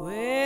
Where?